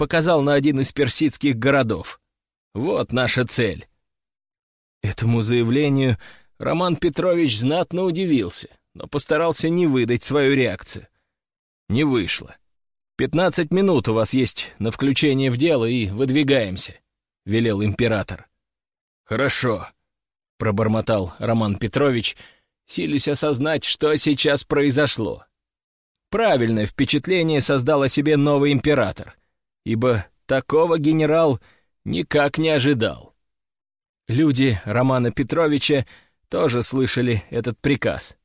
показал на один из персидских городов. Вот наша цель. Этому заявлению Роман Петрович знатно удивился, но постарался не выдать свою реакцию. Не вышло. «Пятнадцать минут у вас есть на включение в дело, и выдвигаемся», — велел император. «Хорошо», — пробормотал Роман Петрович, силясь осознать, что сейчас произошло. Правильное впечатление создал о себе новый император, ибо такого генерал никак не ожидал. Люди Романа Петровича тоже слышали этот приказ.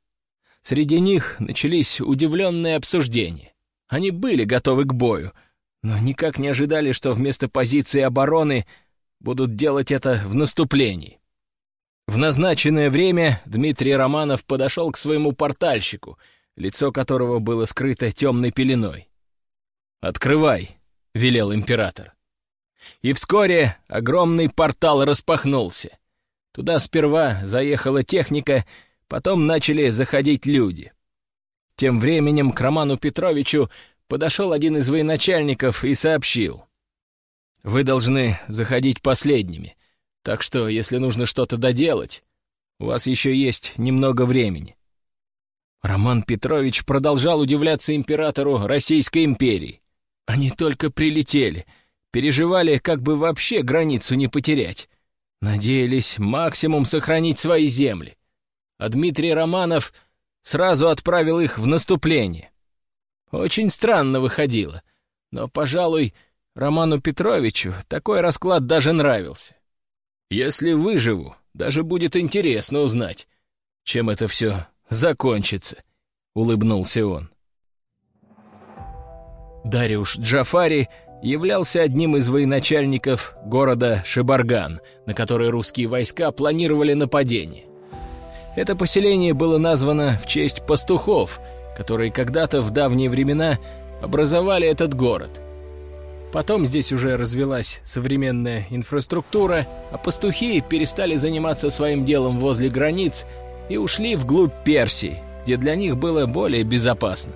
Среди них начались удивленные обсуждения. Они были готовы к бою, но никак не ожидали, что вместо позиции обороны будут делать это в наступлении. В назначенное время Дмитрий Романов подошел к своему портальщику, лицо которого было скрыто темной пеленой. «Открывай», — велел император. И вскоре огромный портал распахнулся. Туда сперва заехала техника, потом начали заходить люди. Тем временем к Роману Петровичу подошел один из военачальников и сообщил. «Вы должны заходить последними, так что, если нужно что-то доделать, у вас еще есть немного времени». Роман Петрович продолжал удивляться императору Российской империи. Они только прилетели, переживали, как бы вообще границу не потерять. Надеялись максимум сохранить свои земли. А Дмитрий Романов сразу отправил их в наступление. Очень странно выходило, но, пожалуй, Роману Петровичу такой расклад даже нравился. Если выживу, даже будет интересно узнать, чем это все закончится, — улыбнулся он. Дариуш Джафари являлся одним из военачальников города Шибарган, на который русские войска планировали нападение. Это поселение было названо в честь пастухов, которые когда-то в давние времена образовали этот город. Потом здесь уже развелась современная инфраструктура, а пастухи перестали заниматься своим делом возле границ и ушли вглубь Персии, где для них было более безопасно.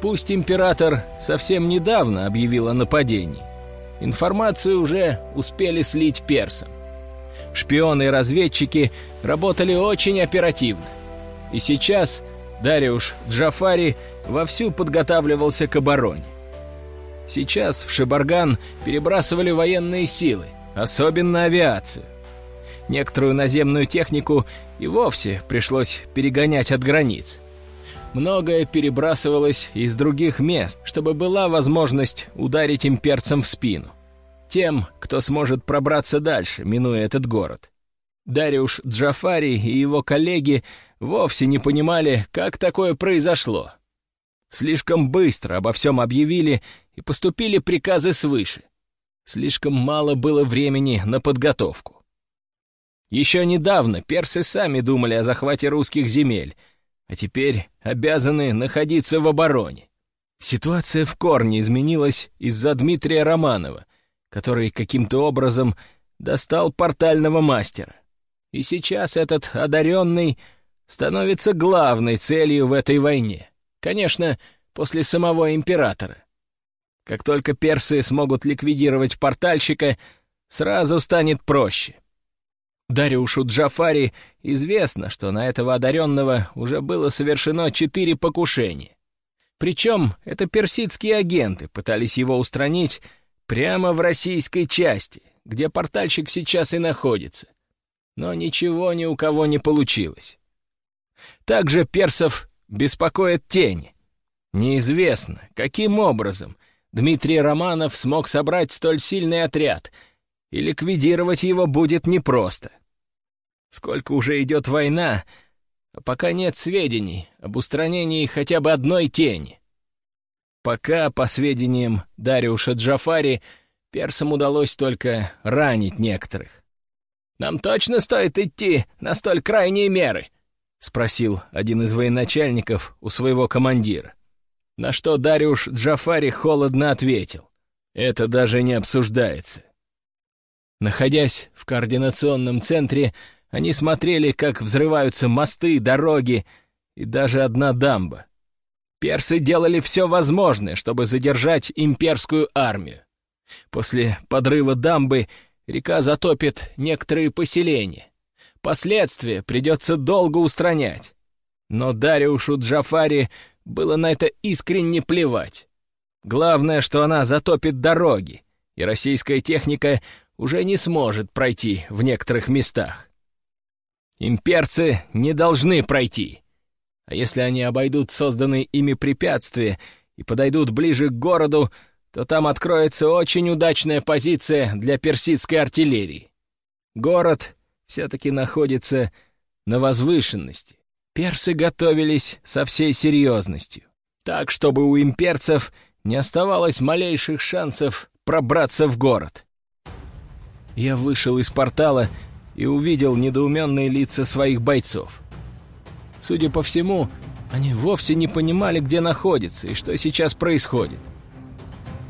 Пусть император совсем недавно объявил о нападении, информацию уже успели слить персам. Шпионы и разведчики работали очень оперативно. И сейчас Дариуш Джафари вовсю подготавливался к обороне. Сейчас в Шибарган перебрасывали военные силы, особенно авиацию. Некоторую наземную технику и вовсе пришлось перегонять от границ многое перебрасывалось из других мест, чтобы была возможность ударить имперцам в спину. Тем, кто сможет пробраться дальше, минуя этот город. Дариуш Джафари и его коллеги вовсе не понимали, как такое произошло. Слишком быстро обо всем объявили и поступили приказы свыше. Слишком мало было времени на подготовку. Еще недавно персы сами думали о захвате русских земель — а теперь обязаны находиться в обороне. Ситуация в корне изменилась из-за Дмитрия Романова, который каким-то образом достал портального мастера. И сейчас этот одаренный становится главной целью в этой войне. Конечно, после самого императора. Как только персы смогут ликвидировать портальщика, сразу станет проще. Дариушу Джафари известно, что на этого одаренного уже было совершено четыре покушения. Причем это персидские агенты пытались его устранить прямо в российской части, где портальщик сейчас и находится. Но ничего ни у кого не получилось. Также персов беспокоит тень. Неизвестно, каким образом Дмитрий Романов смог собрать столь сильный отряд — и ликвидировать его будет непросто. Сколько уже идет война, а пока нет сведений об устранении хотя бы одной тени. Пока, по сведениям Дариуша Джафари, персам удалось только ранить некоторых. «Нам точно стоит идти на столь крайние меры?» — спросил один из военачальников у своего командира. На что Дариуш Джафари холодно ответил. «Это даже не обсуждается. Находясь в координационном центре, они смотрели, как взрываются мосты, дороги и даже одна дамба. Персы делали все возможное, чтобы задержать имперскую армию. После подрыва дамбы река затопит некоторые поселения. Последствия придется долго устранять. Но Дариушу Джафари было на это искренне плевать. Главное, что она затопит дороги, и российская техника уже не сможет пройти в некоторых местах. Имперцы не должны пройти. А если они обойдут созданные ими препятствия и подойдут ближе к городу, то там откроется очень удачная позиция для персидской артиллерии. Город все-таки находится на возвышенности. Персы готовились со всей серьезностью, так, чтобы у имперцев не оставалось малейших шансов пробраться в город. Я вышел из портала и увидел недоуменные лица своих бойцов. Судя по всему, они вовсе не понимали, где находятся и что сейчас происходит.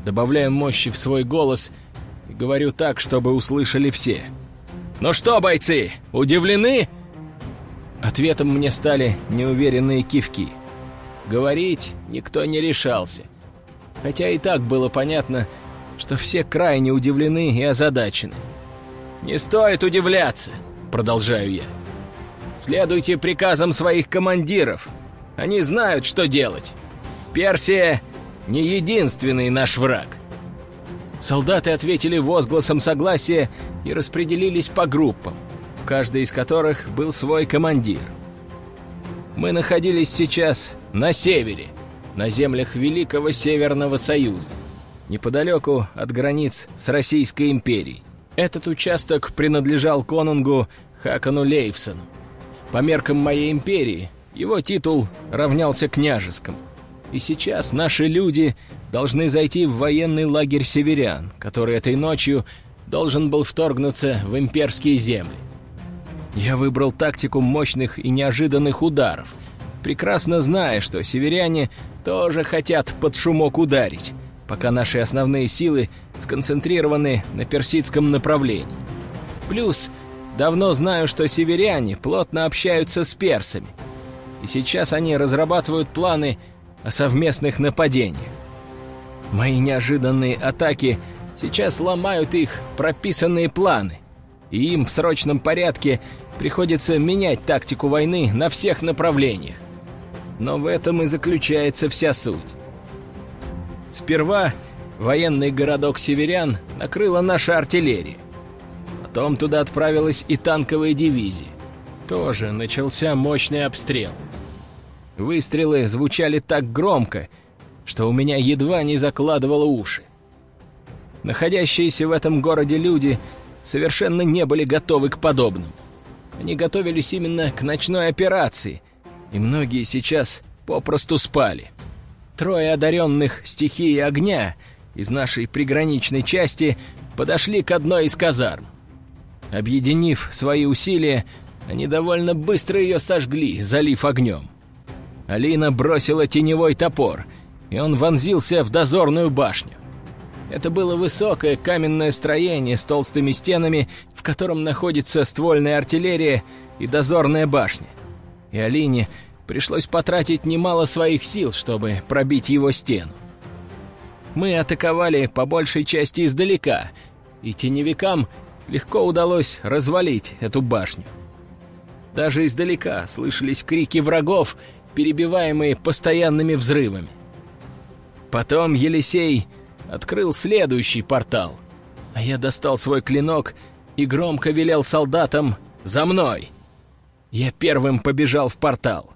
Добавляю мощи в свой голос и говорю так, чтобы услышали все. «Ну что, бойцы, удивлены?» Ответом мне стали неуверенные кивки. Говорить никто не решался. Хотя и так было понятно, что все крайне удивлены и озадачены. «Не стоит удивляться», — продолжаю я. «Следуйте приказам своих командиров. Они знают, что делать. Персия — не единственный наш враг». Солдаты ответили возгласом согласия и распределились по группам, в каждой из которых был свой командир. Мы находились сейчас на севере, на землях Великого Северного Союза, неподалеку от границ с Российской империей. Этот участок принадлежал конунгу Хакану Лейфсону. По меркам моей империи его титул равнялся княжескому. И сейчас наши люди должны зайти в военный лагерь северян, который этой ночью должен был вторгнуться в имперские земли. Я выбрал тактику мощных и неожиданных ударов, прекрасно зная, что северяне тоже хотят под шумок ударить, пока наши основные силы сконцентрированы на персидском направлении. Плюс давно знаю, что северяне плотно общаются с персами, и сейчас они разрабатывают планы о совместных нападениях. Мои неожиданные атаки сейчас ломают их прописанные планы, и им в срочном порядке приходится менять тактику войны на всех направлениях. Но в этом и заключается вся суть. Сперва военный городок северян накрыла наша артиллерия. Потом туда отправилась и танковая дивизия. Тоже начался мощный обстрел. Выстрелы звучали так громко, что у меня едва не закладывало уши. Находящиеся в этом городе люди совершенно не были готовы к подобному. Они готовились именно к ночной операции, и многие сейчас попросту спали. Трое одаренных стихией огня из нашей приграничной части подошли к одной из казарм. Объединив свои усилия, они довольно быстро ее сожгли, залив огнем. Алина бросила теневой топор, и он вонзился в дозорную башню. Это было высокое каменное строение с толстыми стенами, в котором находится ствольная артиллерия и дозорная башня. И Алине пришлось потратить немало своих сил, чтобы пробить его стену. Мы атаковали по большей части издалека, и теневикам легко удалось развалить эту башню. Даже издалека слышались крики врагов, перебиваемые постоянными взрывами. Потом Елисей открыл следующий портал, а я достал свой клинок и громко велел солдатам «За мной!». Я первым побежал в портал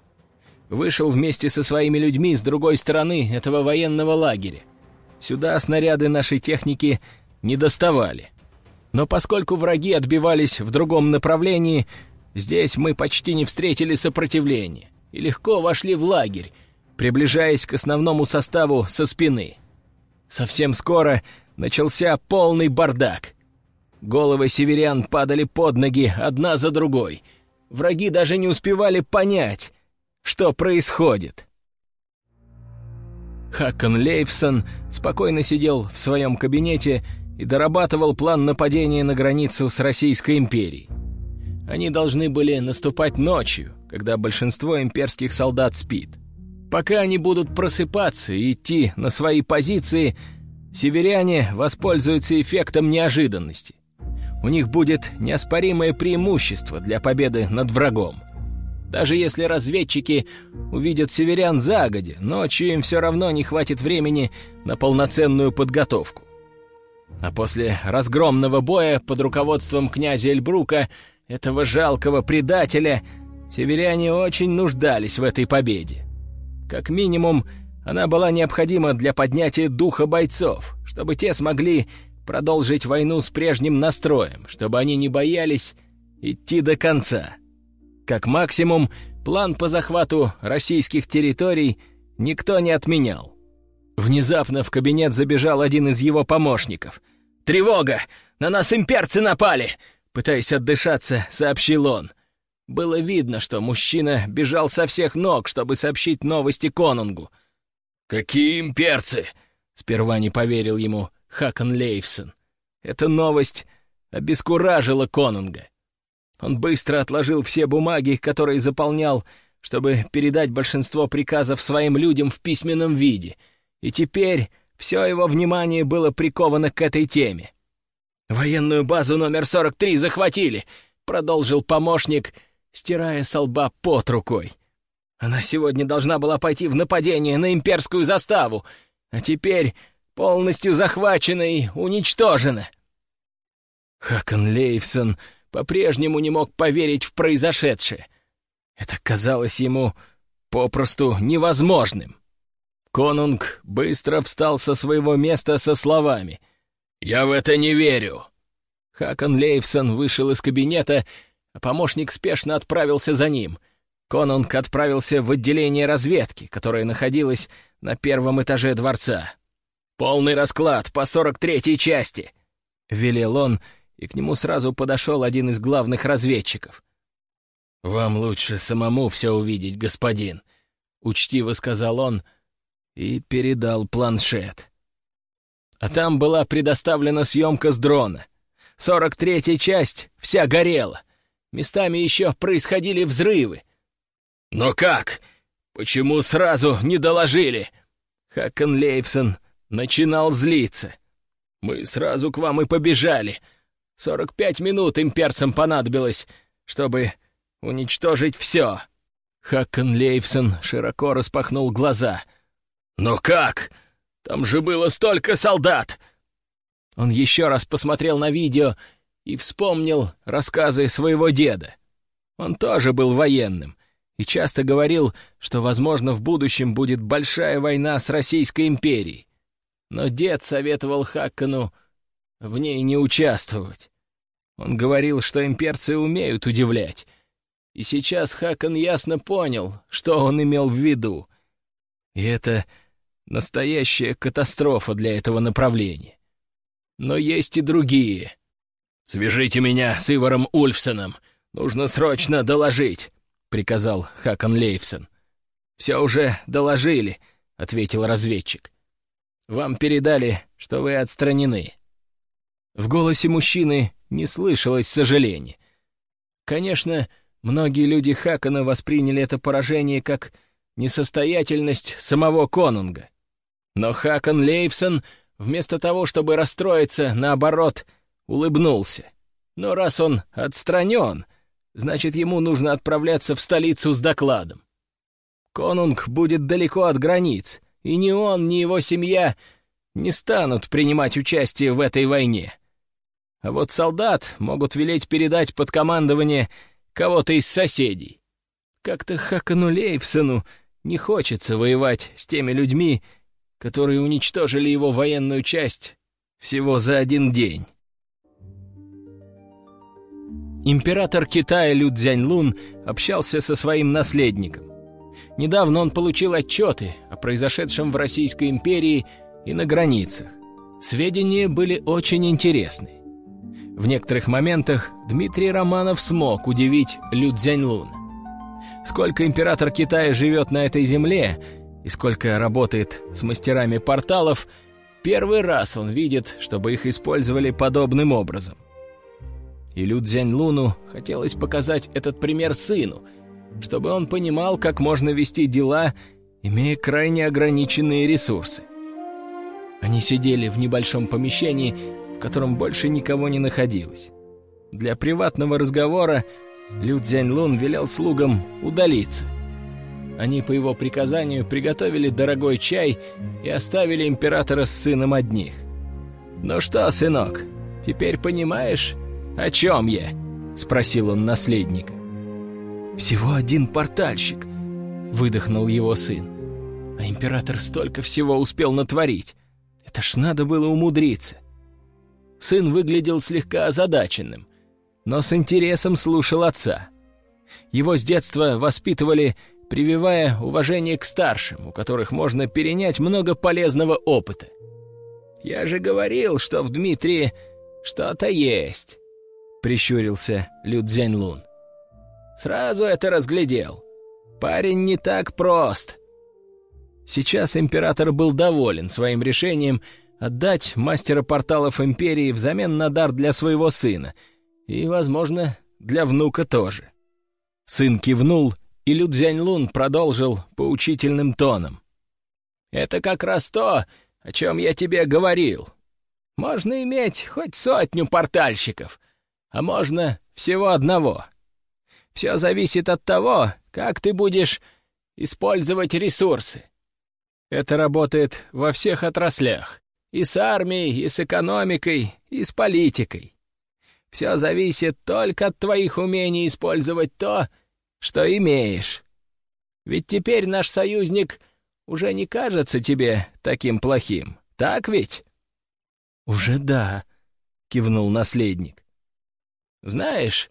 вышел вместе со своими людьми с другой стороны этого военного лагеря. Сюда снаряды нашей техники не доставали. Но поскольку враги отбивались в другом направлении, здесь мы почти не встретили сопротивления и легко вошли в лагерь, приближаясь к основному составу со спины. Совсем скоро начался полный бардак. Головы северян падали под ноги одна за другой. Враги даже не успевали понять, что происходит. Хакон Лейфсон спокойно сидел в своем кабинете и дорабатывал план нападения на границу с Российской империей. Они должны были наступать ночью, когда большинство имперских солдат спит. Пока они будут просыпаться и идти на свои позиции, Северяне воспользуются эффектом неожиданности. У них будет неоспоримое преимущество для победы над врагом. Даже если разведчики увидят северян загоди, ночью им все равно не хватит времени на полноценную подготовку. А после разгромного боя под руководством князя Эльбрука, этого жалкого предателя, северяне очень нуждались в этой победе. Как минимум, она была необходима для поднятия духа бойцов, чтобы те смогли продолжить войну с прежним настроем, чтобы они не боялись идти до конца. Как максимум, план по захвату российских территорий никто не отменял. Внезапно в кабинет забежал один из его помощников. «Тревога! На нас имперцы напали!» Пытаясь отдышаться, сообщил он. Было видно, что мужчина бежал со всех ног, чтобы сообщить новости Конунгу. «Какие имперцы?» — сперва не поверил ему Хакон Лейфсон. Эта новость обескуражила Конунга. Он быстро отложил все бумаги, которые заполнял, чтобы передать большинство приказов своим людям в письменном виде, и теперь все его внимание было приковано к этой теме. «Военную базу номер 43 захватили», — продолжил помощник, стирая со лба пот рукой. «Она сегодня должна была пойти в нападение на имперскую заставу, а теперь полностью захвачена и уничтожена». Хакон Лейфсон по-прежнему не мог поверить в произошедшее. Это казалось ему попросту невозможным. Конунг быстро встал со своего места со словами «Я в это не верю». Хакон Лейфсон вышел из кабинета, а помощник спешно отправился за ним. Конунг отправился в отделение разведки, которое находилось на первом этаже дворца. «Полный расклад по сорок третьей части», — велел он, — и к нему сразу подошел один из главных разведчиков. «Вам лучше самому все увидеть, господин», — учтиво сказал он и передал планшет. А там была предоставлена съемка с дрона. Сорок третья часть вся горела. Местами еще происходили взрывы. «Но как? Почему сразу не доложили?» Хакон Лейфсон начинал злиться. «Мы сразу к вам и побежали», Сорок пять минут имперцам понадобилось, чтобы уничтожить все. Хаккен Лейфсон широко распахнул глаза. «Но как? Там же было столько солдат!» Он еще раз посмотрел на видео и вспомнил рассказы своего деда. Он тоже был военным и часто говорил, что, возможно, в будущем будет большая война с Российской империей. Но дед советовал Хаккану в ней не участвовать. Он говорил, что имперцы умеют удивлять. И сейчас Хакон ясно понял, что он имел в виду. И это настоящая катастрофа для этого направления. Но есть и другие. «Свяжите меня с Иваром Ульфсоном. Нужно срочно доложить», — приказал Хакон Лейфсон. «Все уже доложили», — ответил разведчик. «Вам передали, что вы отстранены». В голосе мужчины не слышалось сожаления. Конечно, многие люди Хакана восприняли это поражение как несостоятельность самого Конунга. Но Хакан Лейфсон, вместо того, чтобы расстроиться, наоборот, улыбнулся. Но раз он отстранен, значит, ему нужно отправляться в столицу с докладом. Конунг будет далеко от границ, и ни он, ни его семья не станут принимать участие в этой войне. А вот солдат могут велеть передать под командование кого-то из соседей. Как-то Хакану Лейфсону не хочется воевать с теми людьми, которые уничтожили его военную часть всего за один день. Император Китая Лю Цзяньлун общался со своим наследником. Недавно он получил отчеты о произошедшем в Российской империи и на границах. Сведения были очень интересны. В некоторых моментах Дмитрий Романов смог удивить Лю Цзяньлун. Сколько император Китая живет на этой земле и сколько работает с мастерами порталов, первый раз он видит, чтобы их использовали подобным образом. И Лю Цзяньлуну хотелось показать этот пример сыну, чтобы он понимал, как можно вести дела, имея крайне ограниченные ресурсы. Они сидели в небольшом помещении, в котором больше никого не находилось. Для приватного разговора Лю Цзяньлун велел слугам удалиться. Они по его приказанию приготовили дорогой чай и оставили императора с сыном одних. «Ну что, сынок, теперь понимаешь, о чем я?» — спросил он наследника. «Всего один портальщик», — выдохнул его сын. «А император столько всего успел натворить. Это ж надо было умудриться». Сын выглядел слегка озадаченным, но с интересом слушал отца. Его с детства воспитывали, прививая уважение к старшим, у которых можно перенять много полезного опыта. «Я же говорил, что в Дмитрии что-то есть», — прищурился Лю Цзяньлун. Сразу это разглядел. Парень не так прост. Сейчас император был доволен своим решением отдать мастера порталов империи взамен на дар для своего сына и, возможно, для внука тоже. Сын кивнул, и Людзянь-Лун продолжил поучительным тоном. «Это как раз то, о чем я тебе говорил. Можно иметь хоть сотню портальщиков, а можно всего одного. Все зависит от того, как ты будешь использовать ресурсы. Это работает во всех отраслях. И с армией, и с экономикой, и с политикой. Все зависит только от твоих умений использовать то, что имеешь. Ведь теперь наш союзник уже не кажется тебе таким плохим, так ведь? «Уже да», — кивнул наследник. «Знаешь,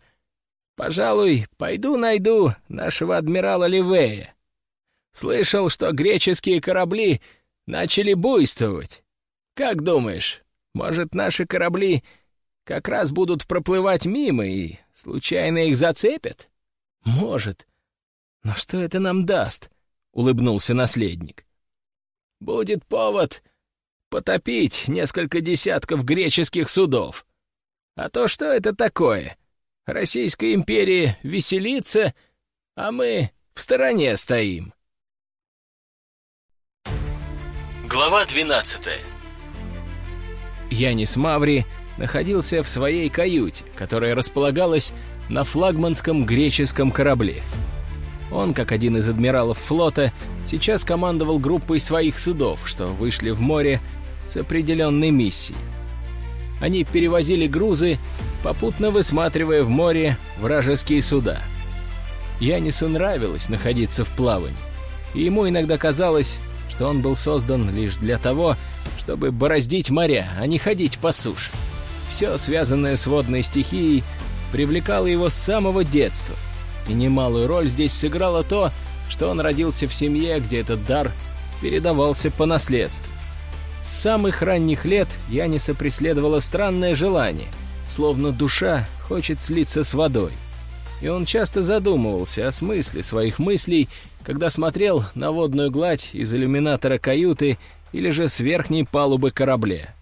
Пожалуй, пойду найду нашего адмирала Ливея. Слышал, что греческие корабли начали буйствовать. Как думаешь, может, наши корабли как раз будут проплывать мимо и случайно их зацепят? Может. Но что это нам даст? Улыбнулся наследник. Будет повод потопить несколько десятков греческих судов. А то что это такое? Российская империя веселится, а мы в стороне стоим. Глава 12 Янис Маври находился в своей каюте, которая располагалась на флагманском греческом корабле. Он, как один из адмиралов флота, сейчас командовал группой своих судов, что вышли в море с определенной миссией. Они перевозили грузы, попутно высматривая в море вражеские суда. Янису нравилось находиться в плавании, и ему иногда казалось, что он был создан лишь для того, чтобы бороздить моря, а не ходить по суше. Все, связанное с водной стихией, привлекало его с самого детства, и немалую роль здесь сыграло то, что он родился в семье, где этот дар передавался по наследству. С самых ранних лет Яниса преследовало странное желание, словно душа хочет слиться с водой. И он часто задумывался о смысле своих мыслей, когда смотрел на водную гладь из иллюминатора каюты или же с верхней палубы корабля.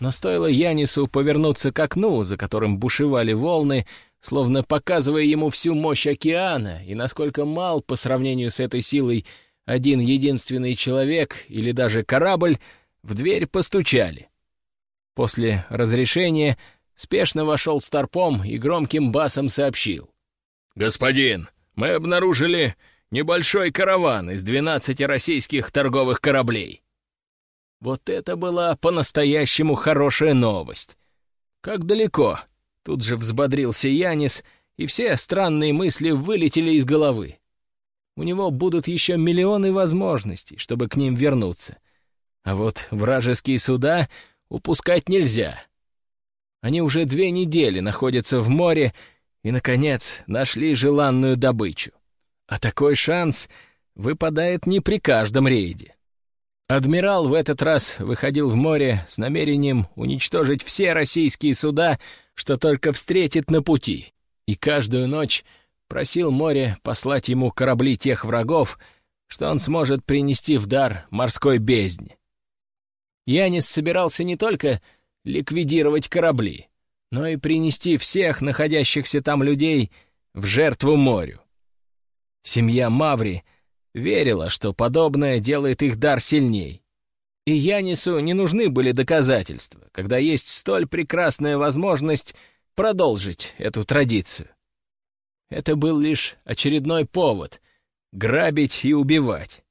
Но стоило Янису повернуться к окну, за которым бушевали волны, словно показывая ему всю мощь океана и насколько мал по сравнению с этой силой один единственный человек или даже корабль, в дверь постучали. После разрешения спешно вошел Старпом и громким басом сообщил. «Господин, мы обнаружили небольшой караван из двенадцати российских торговых кораблей». Вот это была по-настоящему хорошая новость. Как далеко? Тут же взбодрился Янис, и все странные мысли вылетели из головы. У него будут еще миллионы возможностей, чтобы к ним вернуться — а вот вражеские суда упускать нельзя. Они уже две недели находятся в море и, наконец, нашли желанную добычу. А такой шанс выпадает не при каждом рейде. Адмирал в этот раз выходил в море с намерением уничтожить все российские суда, что только встретит на пути, и каждую ночь просил море послать ему корабли тех врагов, что он сможет принести в дар морской бездне. Янис собирался не только ликвидировать корабли, но и принести всех находящихся там людей в жертву морю. Семья Маври верила, что подобное делает их дар сильней. И Янису не нужны были доказательства, когда есть столь прекрасная возможность продолжить эту традицию. Это был лишь очередной повод — грабить и убивать.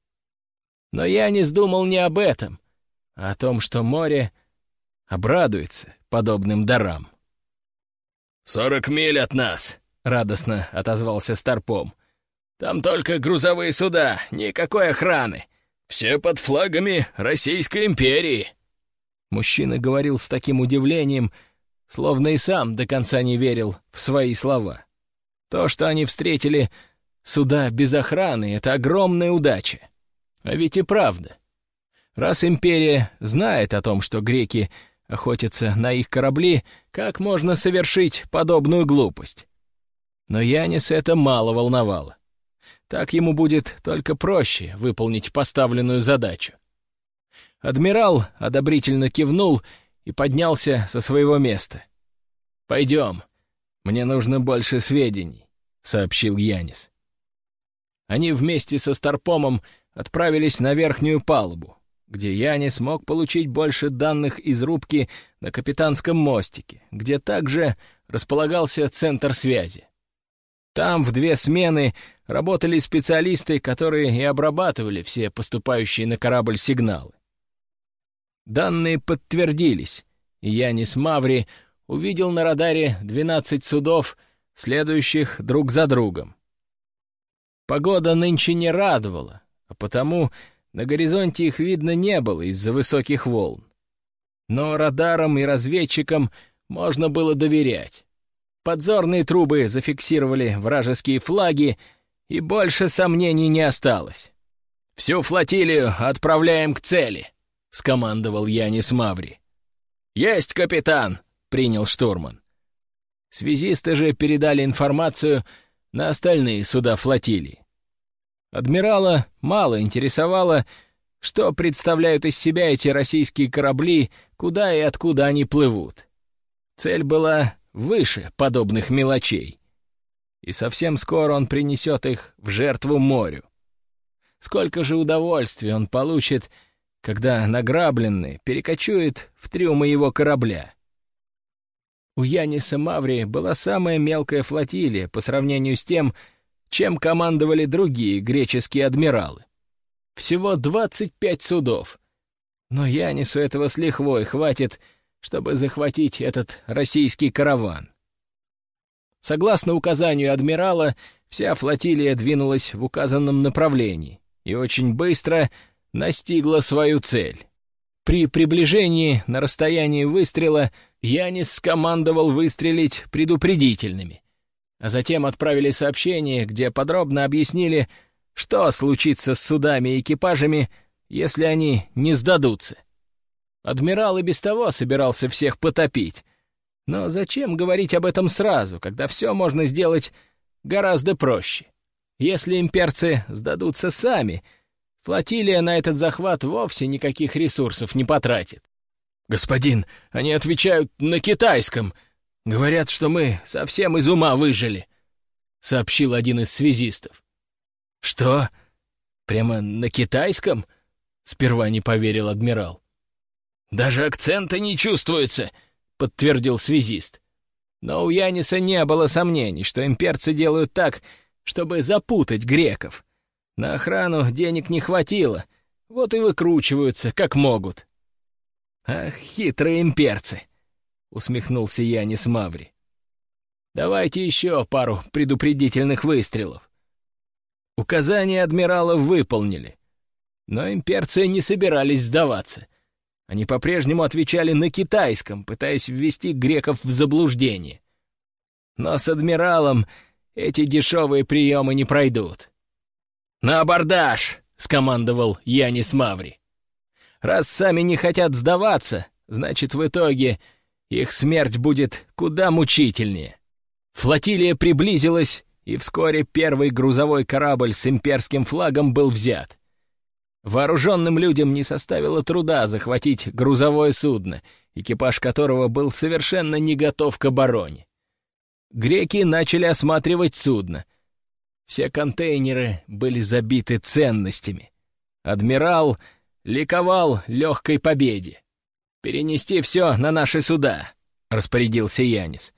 Но Янис думал не об этом, а о том, что море обрадуется подобным дарам. «Сорок миль от нас», — радостно отозвался Старпом. «Там только грузовые суда, никакой охраны. Все под флагами Российской империи». Мужчина говорил с таким удивлением, словно и сам до конца не верил в свои слова. То, что они встретили суда без охраны, — это огромная удача. А ведь и правда. Раз империя знает о том, что греки охотятся на их корабли, как можно совершить подобную глупость? Но Янис это мало волновало. Так ему будет только проще выполнить поставленную задачу. Адмирал одобрительно кивнул и поднялся со своего места. «Пойдем, мне нужно больше сведений», — сообщил Янис. Они вместе со Старпомом отправились на верхнюю палубу, где Янис мог получить больше данных из рубки на капитанском мостике, где также располагался центр связи. Там в две смены работали специалисты, которые и обрабатывали все поступающие на корабль сигналы. Данные подтвердились, и Янис Маври увидел на радаре 12 судов, следующих друг за другом. Погода нынче не радовала, а потому на горизонте их видно не было из-за высоких волн. Но радарам и разведчикам можно было доверять. Подзорные трубы зафиксировали вражеские флаги, и больше сомнений не осталось. «Всю флотилию отправляем к цели», — скомандовал Янис Маври. «Есть, капитан!» — принял штурман. Связисты же передали информацию на остальные суда флотилии. Адмирала мало интересовало, что представляют из себя эти российские корабли, куда и откуда они плывут. Цель была выше подобных мелочей. И совсем скоро он принесет их в жертву морю. Сколько же удовольствия он получит, когда награбленный перекочует в трюмы его корабля. У Яниса Маври была самая мелкая флотилия по сравнению с тем, чем командовали другие греческие адмиралы. Всего 25 судов. Но Янису этого с лихвой хватит — чтобы захватить этот российский караван. Согласно указанию адмирала, вся флотилия двинулась в указанном направлении и очень быстро настигла свою цель. При приближении на расстоянии выстрела Янис скомандовал выстрелить предупредительными, а затем отправили сообщение, где подробно объяснили, что случится с судами и экипажами, если они не сдадутся. Адмирал и без того собирался всех потопить. Но зачем говорить об этом сразу, когда все можно сделать гораздо проще? Если имперцы сдадутся сами, флотилия на этот захват вовсе никаких ресурсов не потратит. «Господин, они отвечают на китайском. Говорят, что мы совсем из ума выжили», — сообщил один из связистов. «Что? Прямо на китайском?» — сперва не поверил адмирал. «Даже акцента не чувствуется», — подтвердил связист. Но у Яниса не было сомнений, что имперцы делают так, чтобы запутать греков. На охрану денег не хватило, вот и выкручиваются, как могут. «Ах, хитрые имперцы!» — усмехнулся Янис Маври. «Давайте еще пару предупредительных выстрелов». Указания адмирала выполнили, но имперцы не собирались сдаваться — они по-прежнему отвечали на китайском, пытаясь ввести греков в заблуждение. Но с адмиралом эти дешевые приемы не пройдут. «На абордаж!» — скомандовал Янис Маври. «Раз сами не хотят сдаваться, значит, в итоге их смерть будет куда мучительнее». Флотилия приблизилась, и вскоре первый грузовой корабль с имперским флагом был взят. Вооруженным людям не составило труда захватить грузовое судно, экипаж которого был совершенно не готов к обороне. Греки начали осматривать судно. Все контейнеры были забиты ценностями. Адмирал ликовал легкой победе. «Перенести все на наши суда», — распорядился Янис.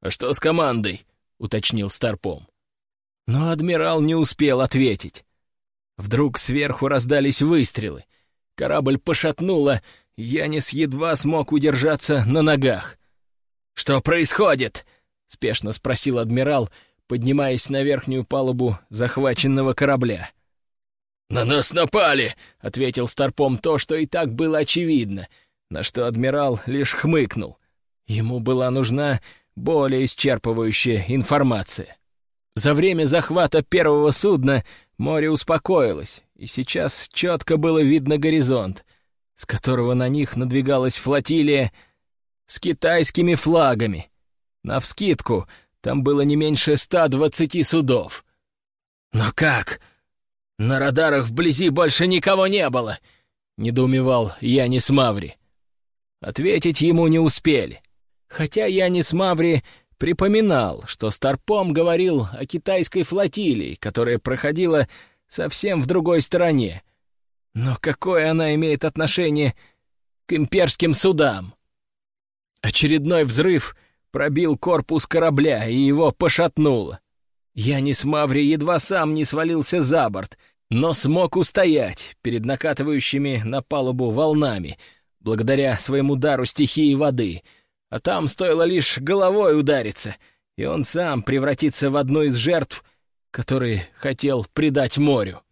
«А что с командой?» — уточнил Старпом. Но адмирал не успел ответить. Вдруг сверху раздались выстрелы. Корабль пошатнуло, Янис едва смог удержаться на ногах. «Что происходит?» — спешно спросил адмирал, поднимаясь на верхнюю палубу захваченного корабля. «На нас напали!» — ответил Старпом то, что и так было очевидно, на что адмирал лишь хмыкнул. Ему была нужна более исчерпывающая информация. За время захвата первого судна море успокоилось, и сейчас четко было видно горизонт, с которого на них надвигалась флотилия с китайскими флагами. Навскидку, там было не меньше 120 судов. «Но как? На радарах вблизи больше никого не было!» — недоумевал Янис Маври. Ответить ему не успели. Хотя Янис Маври припоминал, что Старпом говорил о китайской флотилии, которая проходила совсем в другой стороне. Но какое она имеет отношение к имперским судам? Очередной взрыв пробил корпус корабля, и его пошатнуло. Янис Маври едва сам не свалился за борт, но смог устоять перед накатывающими на палубу волнами, благодаря своему дару стихии воды, а там стоило лишь головой удариться, и он сам превратится в одну из жертв, которые хотел предать морю.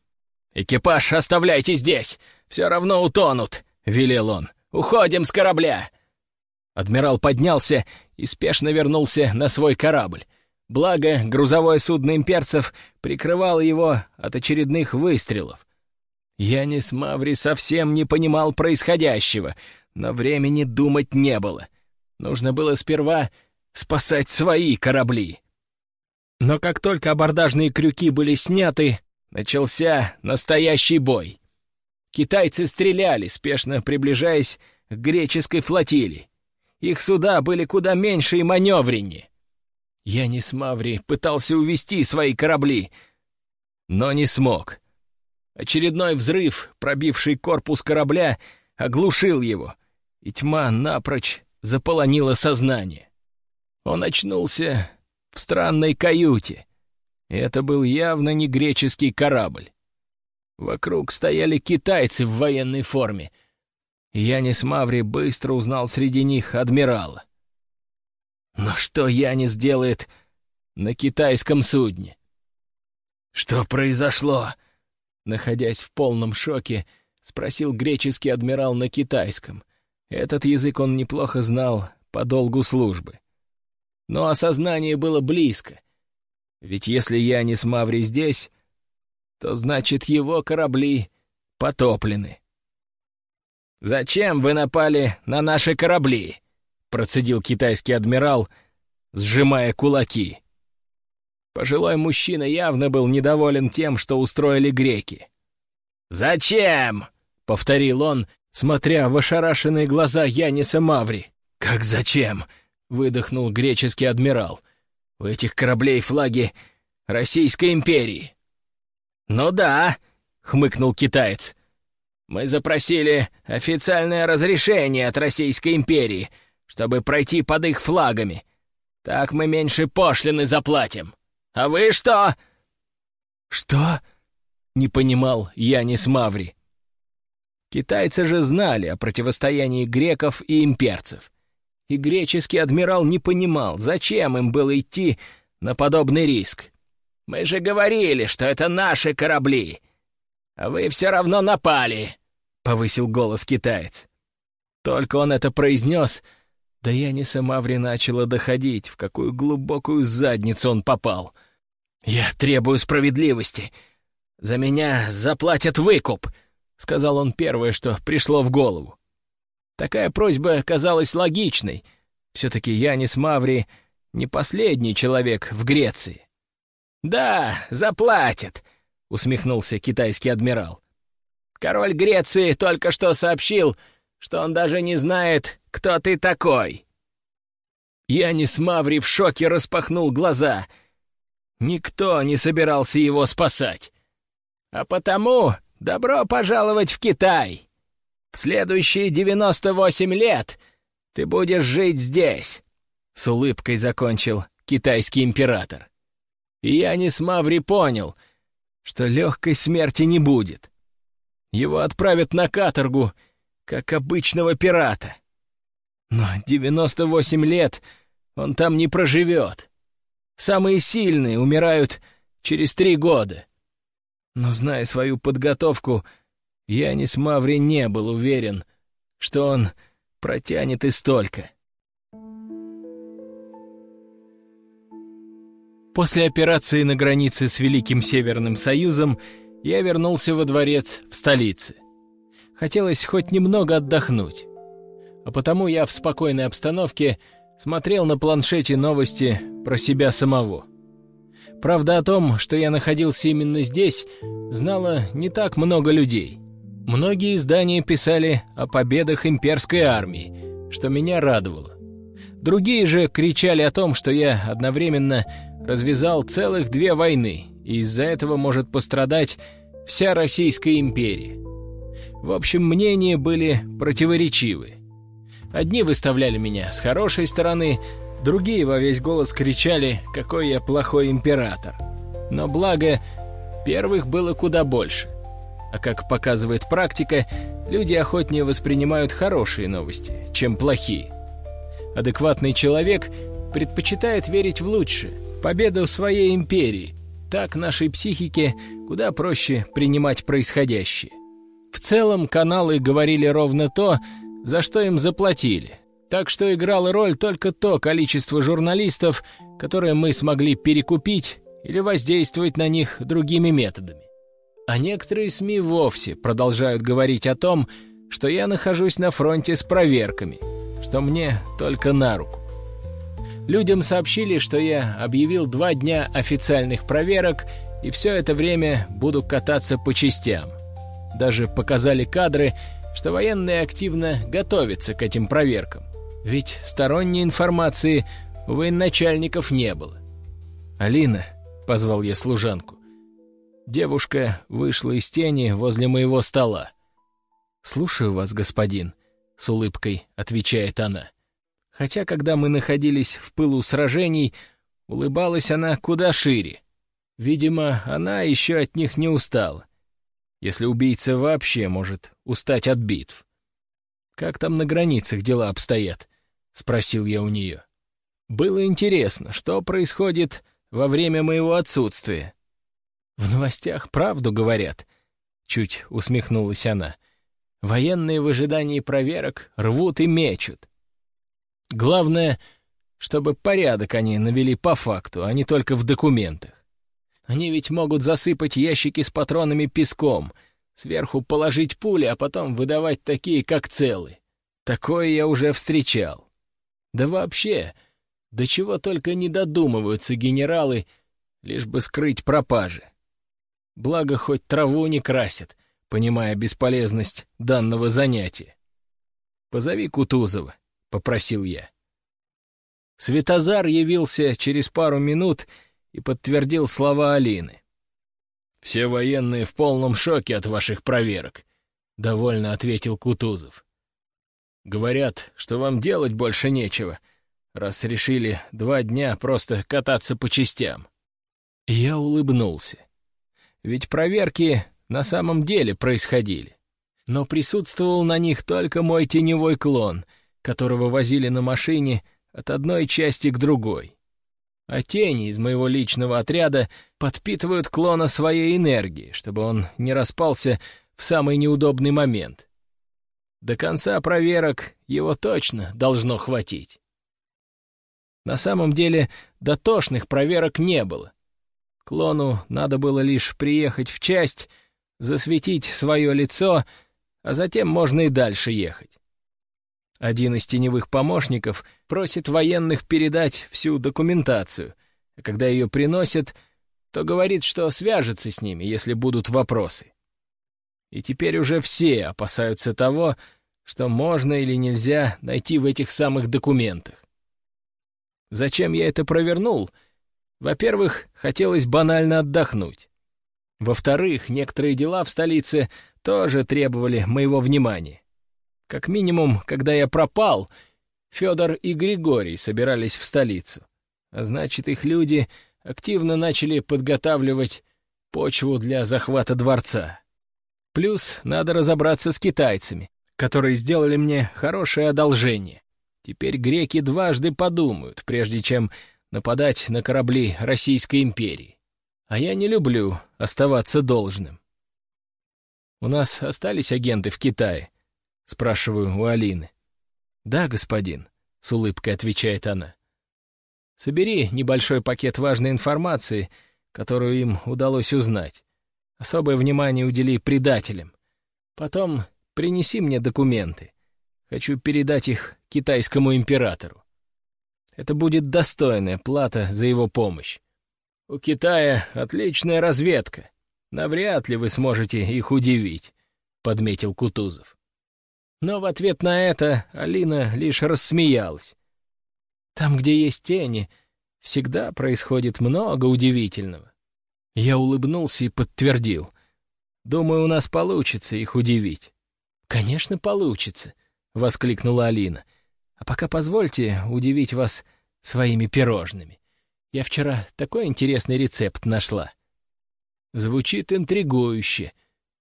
«Экипаж оставляйте здесь, все равно утонут», — велел он. «Уходим с корабля!» Адмирал поднялся и спешно вернулся на свой корабль. Благо, грузовое судно имперцев прикрывало его от очередных выстрелов. Янис Маври совсем не понимал происходящего, но времени думать не было. Нужно было сперва спасать свои корабли. Но как только абордажные крюки были сняты, начался настоящий бой. Китайцы стреляли, спешно приближаясь к греческой флотилии. Их суда были куда меньше и маневреннее. Янис Маври пытался увести свои корабли, но не смог. Очередной взрыв, пробивший корпус корабля, оглушил его, и тьма напрочь заполонила сознание. Он очнулся в странной каюте. Это был явно не греческий корабль. Вокруг стояли китайцы в военной форме — Янис Маври быстро узнал среди них адмирала. Но что Янис делает на китайском судне? «Что произошло?» Находясь в полном шоке, спросил греческий адмирал на китайском. Этот язык он неплохо знал по долгу службы. Но осознание было близко. Ведь если Янис Маври здесь, то значит его корабли потоплены. «Зачем вы напали на наши корабли?» — процедил китайский адмирал, сжимая кулаки. Пожилой мужчина явно был недоволен тем, что устроили греки. «Зачем?» — повторил он, смотря в ошарашенные глаза Яниса Маври. «Как зачем?» — выдохнул греческий адмирал. «У этих кораблей флаги Российской империи». «Ну да», — хмыкнул китаец. Мы запросили официальное разрешение от Российской империи, чтобы пройти под их флагами. Так мы меньше пошлины заплатим. А вы что?» «Что?» — не понимал Янис Маври. Китайцы же знали о противостоянии греков и имперцев. И греческий адмирал не понимал, зачем им было идти на подобный риск. «Мы же говорили, что это наши корабли, а вы все равно напали!» — повысил голос китаец. Только он это произнес, да я не Маври начала доходить, в какую глубокую задницу он попал. «Я требую справедливости. За меня заплатят выкуп», — сказал он первое, что пришло в голову. Такая просьба казалась логичной. Все-таки Янис Маври не последний человек в Греции. «Да, заплатят», — усмехнулся китайский адмирал. Король Греции только что сообщил, что он даже не знает, кто ты такой. Янис Маври в шоке распахнул глаза. Никто не собирался его спасать. А потому добро пожаловать в Китай! В следующие девяносто восемь лет ты будешь жить здесь!» С улыбкой закончил китайский император. И я не с Маври понял, что легкой смерти не будет. Его отправят на каторгу, как обычного пирата. Но девяносто восемь лет он там не проживет. Самые сильные умирают через три года. Но, зная свою подготовку, я ни с Маври не был уверен, что он протянет и столько. После операции на границе с Великим Северным Союзом я вернулся во дворец в столице. Хотелось хоть немного отдохнуть. А потому я в спокойной обстановке смотрел на планшете новости про себя самого. Правда о том, что я находился именно здесь, знало не так много людей. Многие издания писали о победах имперской армии, что меня радовало. Другие же кричали о том, что я одновременно развязал целых две войны, и из-за этого может пострадать вся Российская империя. В общем, мнения были противоречивы. Одни выставляли меня с хорошей стороны, другие во весь голос кричали, какой я плохой император. Но благо, первых было куда больше. А как показывает практика, люди охотнее воспринимают хорошие новости, чем плохие. Адекватный человек предпочитает верить в лучшее, победу своей империи. Так нашей психике куда проще принимать происходящее. В целом каналы говорили ровно то, за что им заплатили. Так что играло роль только то количество журналистов, которое мы смогли перекупить или воздействовать на них другими методами. А некоторые СМИ вовсе продолжают говорить о том, что я нахожусь на фронте с проверками, что мне только на руку. Людям сообщили, что я объявил два дня официальных проверок и все это время буду кататься по частям. Даже показали кадры, что военные активно готовятся к этим проверкам. Ведь сторонней информации у военачальников не было. «Алина», — позвал я служанку. Девушка вышла из тени возле моего стола. «Слушаю вас, господин», — с улыбкой отвечает она. Хотя, когда мы находились в пылу сражений, улыбалась она куда шире. Видимо, она еще от них не устала если убийца вообще может устать от битв. «Как там на границах дела обстоят?» — спросил я у нее. «Было интересно, что происходит во время моего отсутствия». «В новостях правду говорят», — чуть усмехнулась она. «Военные в ожидании проверок рвут и мечут. Главное, чтобы порядок они навели по факту, а не только в документах. Они ведь могут засыпать ящики с патронами песком, сверху положить пули, а потом выдавать такие, как целы. Такое я уже встречал. Да вообще, до чего только не додумываются генералы, лишь бы скрыть пропажи. Благо, хоть траву не красят, понимая бесполезность данного занятия. «Позови Кутузова», — попросил я. Светозар явился через пару минут и подтвердил слова Алины. «Все военные в полном шоке от ваших проверок», — довольно ответил Кутузов. «Говорят, что вам делать больше нечего, раз решили два дня просто кататься по частям». Я улыбнулся. Ведь проверки на самом деле происходили. Но присутствовал на них только мой теневой клон, которого возили на машине от одной части к другой а тени из моего личного отряда подпитывают клона своей энергией, чтобы он не распался в самый неудобный момент. До конца проверок его точно должно хватить. На самом деле дотошных проверок не было. Клону надо было лишь приехать в часть, засветить свое лицо, а затем можно и дальше ехать. Один из теневых помощников просит военных передать всю документацию, а когда ее приносят, то говорит, что свяжется с ними, если будут вопросы. И теперь уже все опасаются того, что можно или нельзя найти в этих самых документах. Зачем я это провернул? Во-первых, хотелось банально отдохнуть. Во-вторых, некоторые дела в столице тоже требовали моего внимания. Как минимум, когда я пропал, Федор и Григорий собирались в столицу. А значит, их люди активно начали подготавливать почву для захвата дворца. Плюс надо разобраться с китайцами, которые сделали мне хорошее одолжение. Теперь греки дважды подумают, прежде чем нападать на корабли Российской империи. А я не люблю оставаться должным. «У нас остались агенты в Китае?» — спрашиваю у Алины. «Да, господин», — с улыбкой отвечает она. «Собери небольшой пакет важной информации, которую им удалось узнать. Особое внимание удели предателям. Потом принеси мне документы. Хочу передать их китайскому императору. Это будет достойная плата за его помощь. У Китая отличная разведка. Навряд ли вы сможете их удивить», — подметил Кутузов. Но в ответ на это Алина лишь рассмеялась. «Там, где есть тени, всегда происходит много удивительного». Я улыбнулся и подтвердил. «Думаю, у нас получится их удивить». «Конечно, получится», — воскликнула Алина. «А пока позвольте удивить вас своими пирожными. Я вчера такой интересный рецепт нашла». Звучит интригующе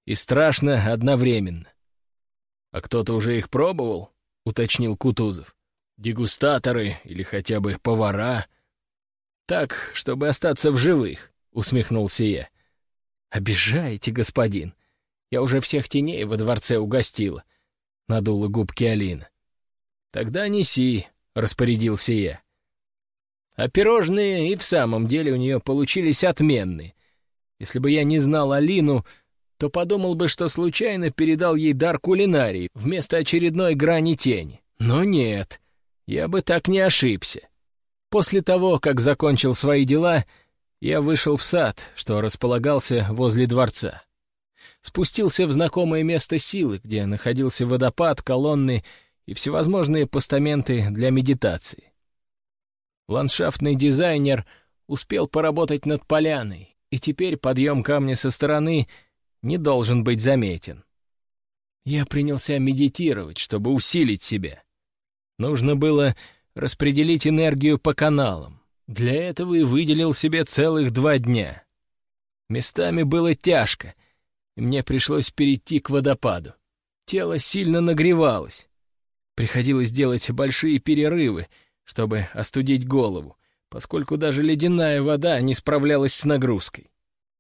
и страшно одновременно. «А кто-то уже их пробовал?» — уточнил Кутузов. «Дегустаторы или хотя бы повара?» «Так, чтобы остаться в живых», — усмехнулся я. «Обижаете, господин. Я уже всех теней во дворце угостила», — надула губки Алина. «Тогда неси», — распорядился я. А пирожные и в самом деле у нее получились отменные. Если бы я не знал Алину, то подумал бы, что случайно передал ей дар кулинарии вместо очередной грани тени. Но нет, я бы так не ошибся. После того, как закончил свои дела, я вышел в сад, что располагался возле дворца. Спустился в знакомое место силы, где находился водопад, колонны и всевозможные постаменты для медитации. Ландшафтный дизайнер успел поработать над поляной, и теперь подъем камня со стороны не должен быть заметен. Я принялся медитировать, чтобы усилить себя. Нужно было распределить энергию по каналам. Для этого и выделил себе целых два дня. Местами было тяжко, и мне пришлось перейти к водопаду. Тело сильно нагревалось. Приходилось делать большие перерывы, чтобы остудить голову, поскольку даже ледяная вода не справлялась с нагрузкой.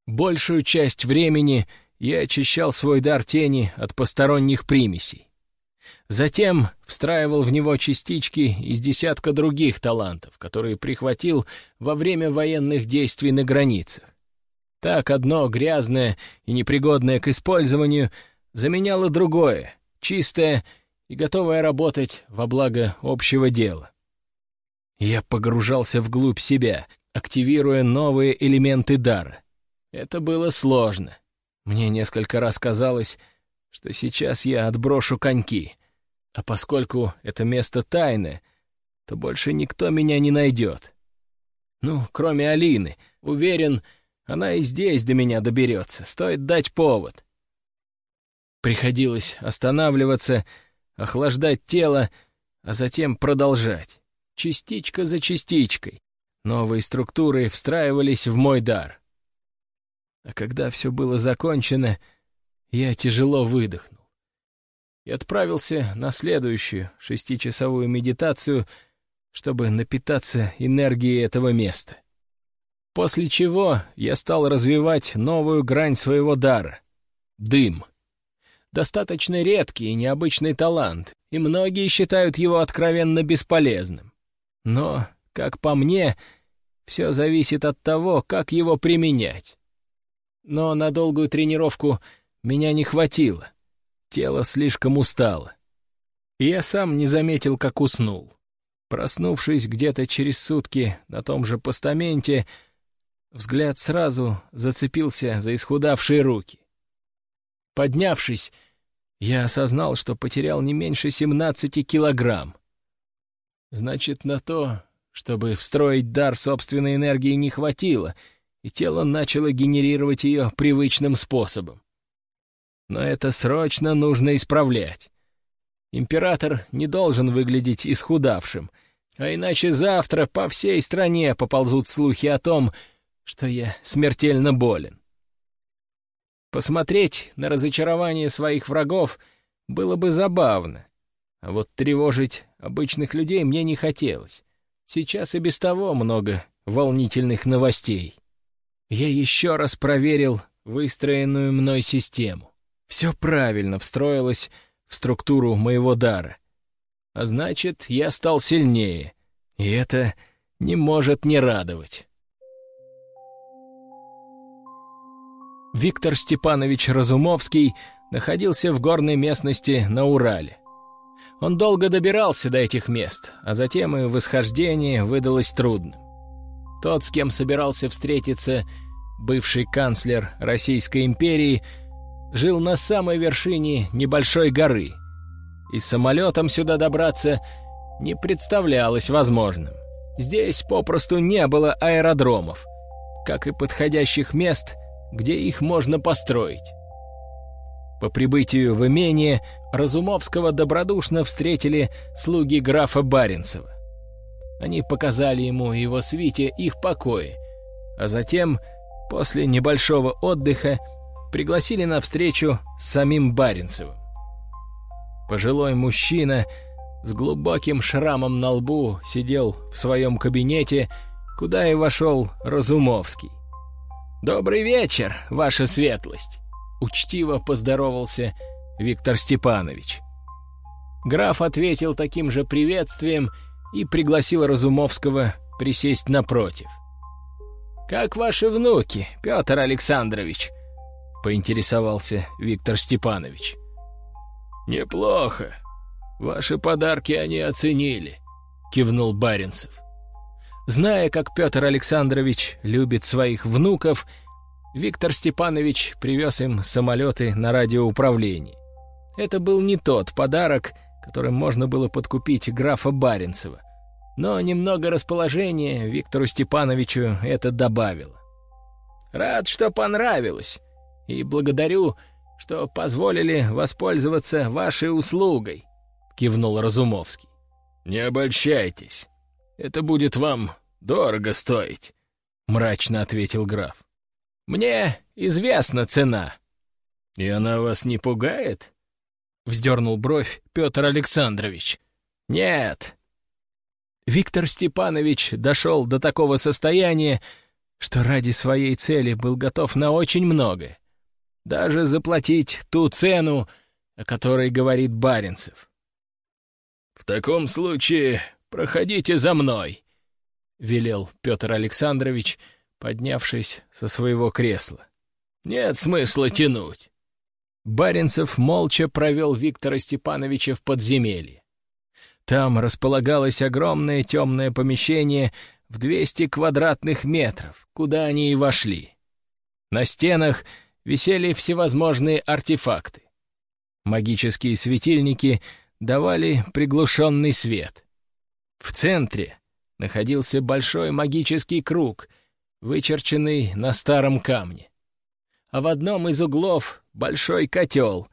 Большую часть времени я очищал свой дар тени от посторонних примесей. Затем встраивал в него частички из десятка других талантов, которые прихватил во время военных действий на границах. Так одно грязное и непригодное к использованию заменяло другое, чистое и готовое работать во благо общего дела. Я погружался вглубь себя, активируя новые элементы дара. Это было сложно. Мне несколько раз казалось, что сейчас я отброшу коньки. А поскольку это место тайное, то больше никто меня не найдет. Ну, кроме Алины. Уверен, она и здесь до меня доберется. Стоит дать повод. Приходилось останавливаться, охлаждать тело, а затем продолжать. Частичка за частичкой. Новые структуры встраивались в мой дар. А когда все было закончено, я тяжело выдохнул и отправился на следующую шестичасовую медитацию, чтобы напитаться энергией этого места. После чего я стал развивать новую грань своего дара — дым. Достаточно редкий и необычный талант, и многие считают его откровенно бесполезным. Но, как по мне, все зависит от того, как его применять. Но на долгую тренировку меня не хватило. Тело слишком устало. И я сам не заметил, как уснул. Проснувшись где-то через сутки на том же постаменте, взгляд сразу зацепился за исхудавшие руки. Поднявшись, я осознал, что потерял не меньше 17 килограмм. Значит, на то, чтобы встроить дар собственной энергии, не хватило — и тело начало генерировать ее привычным способом. Но это срочно нужно исправлять. Император не должен выглядеть исхудавшим, а иначе завтра по всей стране поползут слухи о том, что я смертельно болен. Посмотреть на разочарование своих врагов было бы забавно, а вот тревожить обычных людей мне не хотелось. Сейчас и без того много волнительных новостей. Я еще раз проверил выстроенную мной систему. Все правильно встроилось в структуру моего дара. А значит, я стал сильнее, и это не может не радовать. Виктор Степанович Разумовский находился в горной местности на Урале. Он долго добирался до этих мест, а затем и восхождение выдалось трудным. Тот, с кем собирался встретиться бывший канцлер Российской империи, жил на самой вершине небольшой горы, и самолетом сюда добраться не представлялось возможным. Здесь попросту не было аэродромов, как и подходящих мест, где их можно построить. По прибытию в имение Разумовского добродушно встретили слуги графа Баренцева. Они показали ему и его свите их покои, а затем, после небольшого отдыха, пригласили на встречу с самим Баренцевым. Пожилой мужчина с глубоким шрамом на лбу сидел в своем кабинете, куда и вошел Разумовский. «Добрый вечер, ваша светлость!» — учтиво поздоровался Виктор Степанович. Граф ответил таким же приветствием и пригласил Разумовского присесть напротив. «Как ваши внуки, Петр Александрович?» — поинтересовался Виктор Степанович. «Неплохо. Ваши подарки они оценили», — кивнул Баренцев. Зная, как Петр Александрович любит своих внуков, Виктор Степанович привез им самолеты на радиоуправлении. Это был не тот подарок, которым можно было подкупить графа Баренцева. Но немного расположения Виктору Степановичу это добавило. «Рад, что понравилось, и благодарю, что позволили воспользоваться вашей услугой», — кивнул Разумовский. «Не обольщайтесь. Это будет вам дорого стоить», — мрачно ответил граф. «Мне известна цена». «И она вас не пугает?» — вздернул бровь Петр Александрович. «Нет». Виктор Степанович дошел до такого состояния, что ради своей цели был готов на очень многое. Даже заплатить ту цену, о которой говорит Баренцев. «В таком случае проходите за мной», — велел Петр Александрович, поднявшись со своего кресла. «Нет смысла тянуть». Баренцев молча провел Виктора Степановича в подземелье. Там располагалось огромное темное помещение в 200 квадратных метров, куда они и вошли. На стенах висели всевозможные артефакты. Магические светильники давали приглушенный свет. В центре находился большой магический круг, вычерченный на старом камне. А в одном из углов большой котел,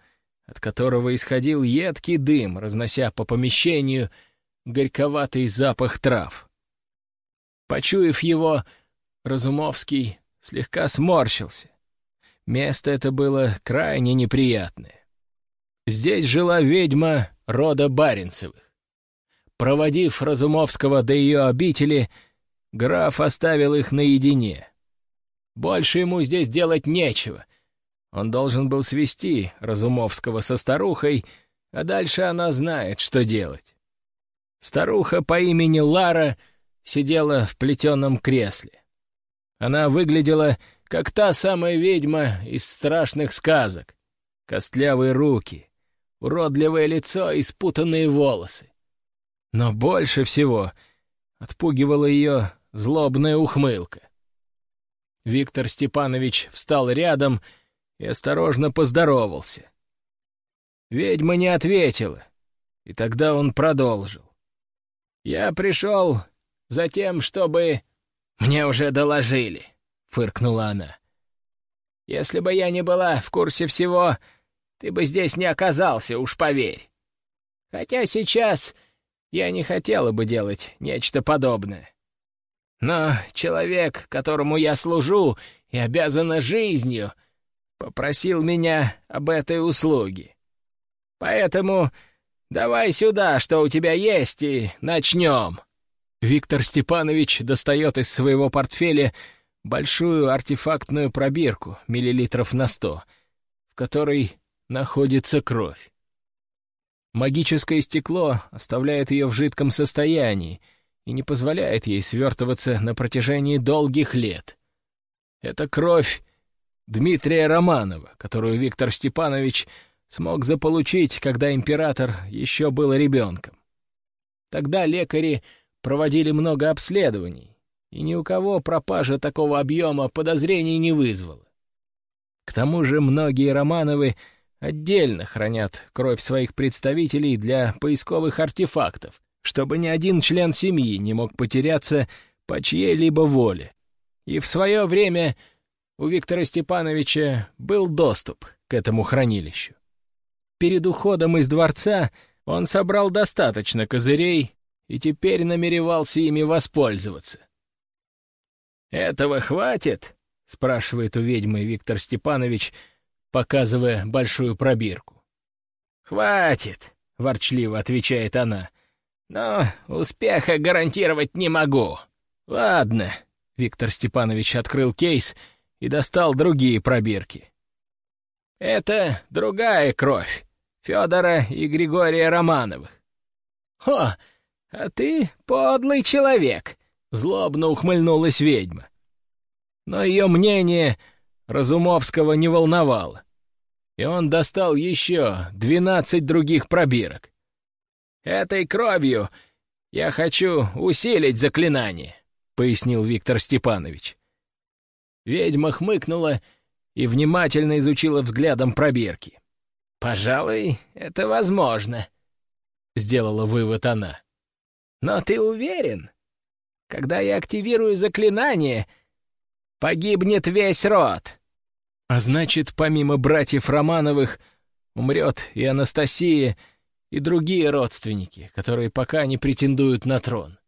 от которого исходил едкий дым, разнося по помещению горьковатый запах трав. Почуяв его, Разумовский слегка сморщился. Место это было крайне неприятное. Здесь жила ведьма рода Баренцевых. Проводив Разумовского до ее обители, граф оставил их наедине. Больше ему здесь делать нечего. Он должен был свести Разумовского со старухой, а дальше она знает, что делать. Старуха по имени Лара сидела в плетеном кресле. Она выглядела как та самая ведьма из страшных сказок. Костлявые руки, уродливое лицо и спутанные волосы. Но больше всего отпугивала ее злобная ухмылка. Виктор Степанович встал рядом и осторожно поздоровался. Ведьма не ответила, и тогда он продолжил. «Я пришел за тем, чтобы...» «Мне уже доложили», фыркнула она. «Если бы я не была в курсе всего, ты бы здесь не оказался, уж поверь. Хотя сейчас я не хотела бы делать нечто подобное. Но человек, которому я служу и обязана жизнью, попросил меня об этой услуге. Поэтому давай сюда, что у тебя есть, и начнем». Виктор Степанович достает из своего портфеля большую артефактную пробирку, миллилитров на сто, в которой находится кровь. Магическое стекло оставляет ее в жидком состоянии и не позволяет ей свертываться на протяжении долгих лет. Это кровь Дмитрия Романова, которую Виктор Степанович смог заполучить, когда император еще был ребенком. Тогда лекари проводили много обследований, и ни у кого пропажа такого объема подозрений не вызвала. К тому же многие Романовы отдельно хранят кровь своих представителей для поисковых артефактов, чтобы ни один член семьи не мог потеряться по чьей-либо воле. И в свое время у Виктора Степановича был доступ к этому хранилищу. Перед уходом из дворца он собрал достаточно козырей и теперь намеревался ими воспользоваться. «Этого хватит?» — спрашивает у ведьмы Виктор Степанович, показывая большую пробирку. «Хватит», — ворчливо отвечает она, — «но успеха гарантировать не могу». «Ладно», — Виктор Степанович открыл кейс и достал другие пробирки. «Это другая кровь, Федора и Григория Романовых». «Хо, а ты подлый человек», — злобно ухмыльнулась ведьма. Но ее мнение Разумовского не волновало, и он достал еще двенадцать других пробирок. «Этой кровью я хочу усилить заклинание», — пояснил Виктор Степанович. Ведьма хмыкнула и внимательно изучила взглядом пробирки. «Пожалуй, это возможно», — сделала вывод она. «Но ты уверен? Когда я активирую заклинание, погибнет весь род». А значит, помимо братьев Романовых, умрет и Анастасия, и другие родственники, которые пока не претендуют на трон.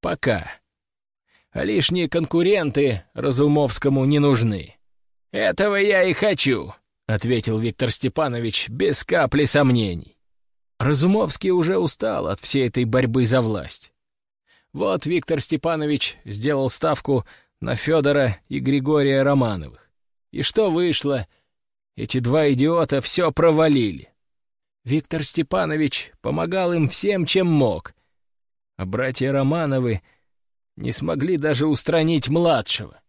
Пока. А лишние конкуренты Разумовскому не нужны. «Этого я и хочу», — ответил Виктор Степанович без капли сомнений. Разумовский уже устал от всей этой борьбы за власть. Вот Виктор Степанович сделал ставку на Федора и Григория Романовых. И что вышло? Эти два идиота все провалили. Виктор Степанович помогал им всем, чем мог. А братья Романовы не смогли даже устранить младшего.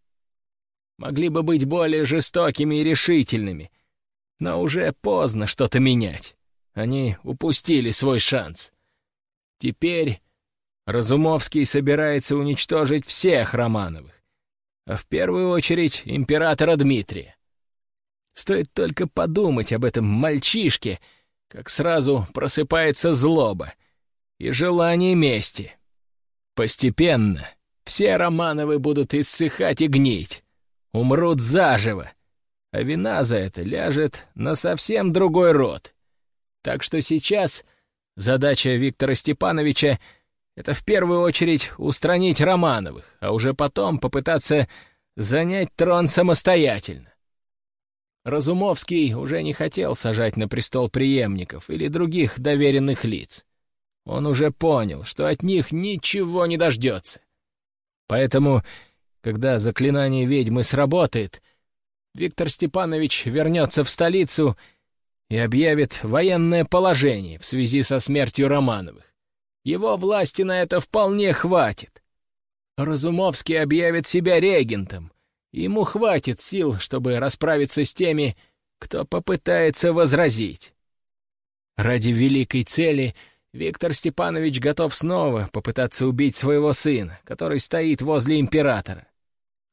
Могли бы быть более жестокими и решительными, но уже поздно что-то менять. Они упустили свой шанс. Теперь Разумовский собирается уничтожить всех Романовых а в первую очередь императора Дмитрия. Стоит только подумать об этом мальчишке, как сразу просыпается злоба и желание мести. Постепенно все Романовы будут иссыхать и гнить, умрут заживо, а вина за это ляжет на совсем другой род. Так что сейчас задача Виктора Степановича — это в первую очередь устранить Романовых, а уже потом попытаться занять трон самостоятельно. Разумовский уже не хотел сажать на престол преемников или других доверенных лиц. Он уже понял, что от них ничего не дождется. Поэтому, когда заклинание ведьмы сработает, Виктор Степанович вернется в столицу и объявит военное положение в связи со смертью Романовых. Его власти на это вполне хватит. Разумовский объявит себя регентом. Ему хватит сил, чтобы расправиться с теми, кто попытается возразить. Ради великой цели Виктор Степанович готов снова попытаться убить своего сына, который стоит возле императора.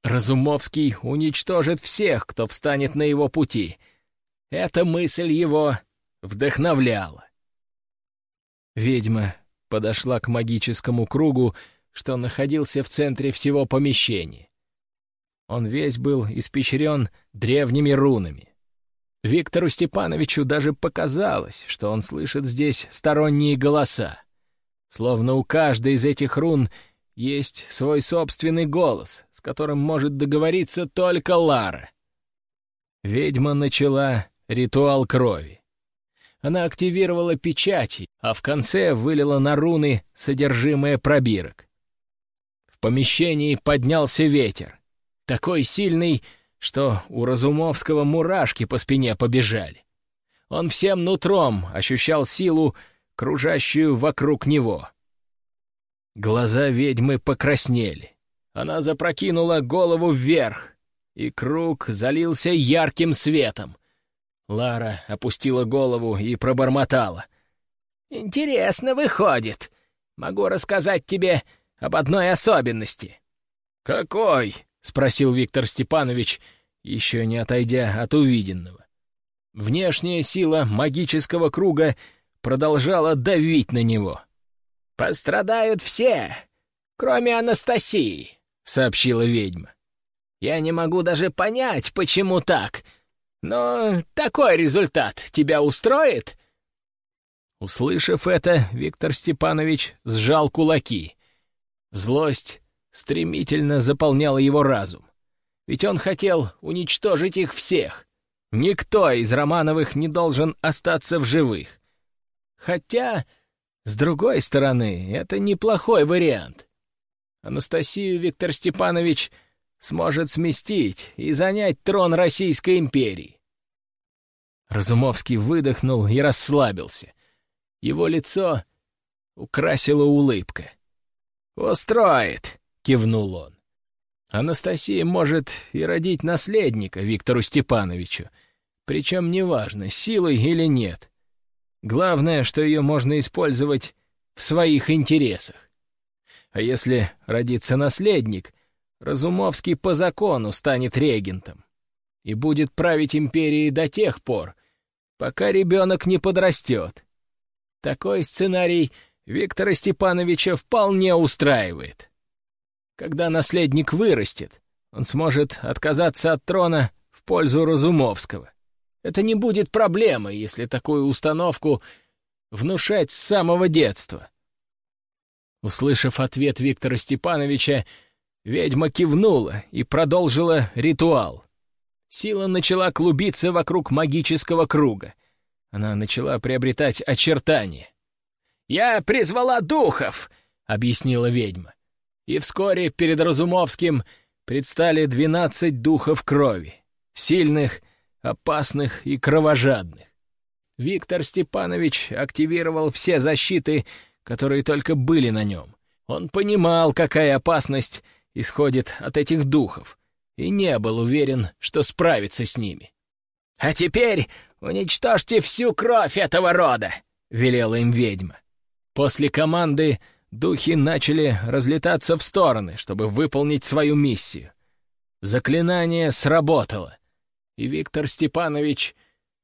Разумовский уничтожит всех, кто встанет на его пути. Эта мысль его вдохновляла. Ведьма подошла к магическому кругу, что находился в центре всего помещения. Он весь был испещрен древними рунами. Виктору Степановичу даже показалось, что он слышит здесь сторонние голоса. Словно у каждой из этих рун есть свой собственный голос, с которым может договориться только Лара. Ведьма начала ритуал крови. Она активировала печати, а в конце вылила на руны содержимое пробирок. В помещении поднялся ветер, такой сильный, что у Разумовского мурашки по спине побежали. Он всем нутром ощущал силу, кружащую вокруг него. Глаза ведьмы покраснели. Она запрокинула голову вверх, и круг залился ярким светом. Лара опустила голову и пробормотала. «Интересно выходит. Могу рассказать тебе об одной особенности». «Какой?» — спросил Виктор Степанович, еще не отойдя от увиденного. Внешняя сила магического круга продолжала давить на него. «Пострадают все, кроме Анастасии», — сообщила ведьма. «Я не могу даже понять, почему так, но такой результат тебя устроит?» Услышав это, Виктор Степанович сжал кулаки. Злость стремительно заполняла его разум. Ведь он хотел уничтожить их всех. Никто из Романовых не должен остаться в живых. Хотя, с другой стороны, это неплохой вариант. Анастасию Виктор Степанович сможет сместить и занять трон Российской империи. Разумовский выдохнул и расслабился. Его лицо украсила улыбка. «Устроит!» — кивнул он. «Анастасия может и родить наследника Виктору Степановичу, причем неважно, силой или нет. Главное, что ее можно использовать в своих интересах. А если родится наследник, Разумовский по закону станет регентом и будет править империей до тех пор, пока ребенок не подрастет. Такой сценарий Виктора Степановича вполне устраивает. Когда наследник вырастет, он сможет отказаться от трона в пользу Разумовского. Это не будет проблемой, если такую установку внушать с самого детства. Услышав ответ Виктора Степановича, ведьма кивнула и продолжила ритуал. Сила начала клубиться вокруг магического круга. Она начала приобретать очертания. «Я призвала духов!» — объяснила ведьма. И вскоре перед Разумовским предстали двенадцать духов крови, сильных, опасных и кровожадных. Виктор Степанович активировал все защиты, которые только были на нем. Он понимал, какая опасность исходит от этих духов, и не был уверен, что справится с ними. «А теперь уничтожьте всю кровь этого рода!» — велела им ведьма. После команды духи начали разлетаться в стороны, чтобы выполнить свою миссию. Заклинание сработало, и Виктор Степанович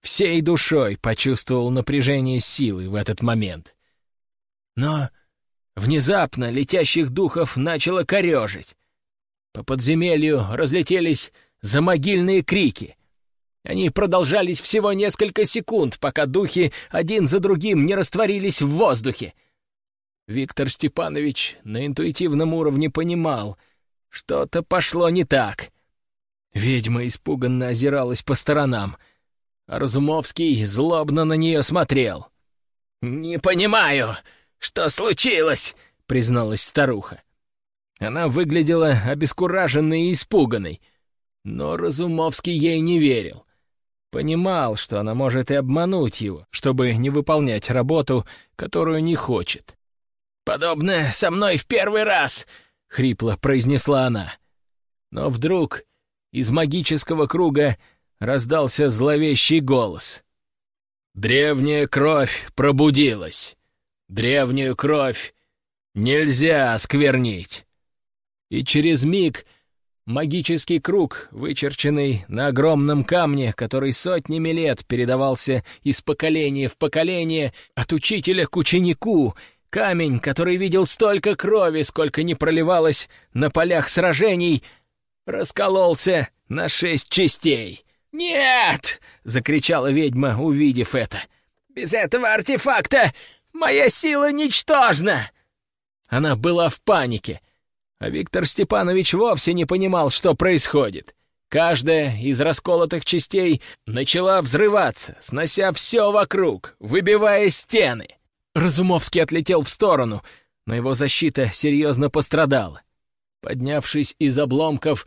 всей душой почувствовал напряжение силы в этот момент. Но внезапно летящих духов начало корежить. По подземелью разлетелись замогильные крики. Они продолжались всего несколько секунд, пока духи один за другим не растворились в воздухе. Виктор Степанович на интуитивном уровне понимал, что-то пошло не так. Ведьма испуганно озиралась по сторонам, а Разумовский злобно на нее смотрел. «Не понимаю, что случилось?» — призналась старуха. Она выглядела обескураженной и испуганной, но Разумовский ей не верил. Понимал, что она может и обмануть его, чтобы не выполнять работу, которую не хочет. «Подобное со мной в первый раз!» — хрипло произнесла она. Но вдруг из магического круга раздался зловещий голос. «Древняя кровь пробудилась. Древнюю кровь нельзя осквернить и через миг магический круг, вычерченный на огромном камне, который сотнями лет передавался из поколения в поколение от учителя к ученику, камень, который видел столько крови, сколько не проливалось на полях сражений, раскололся на шесть частей. «Нет!» — закричала ведьма, увидев это. «Без этого артефакта моя сила ничтожна!» Она была в панике, а Виктор Степанович вовсе не понимал, что происходит. Каждая из расколотых частей начала взрываться, снося все вокруг, выбивая стены. Разумовский отлетел в сторону, но его защита серьезно пострадала. Поднявшись из обломков,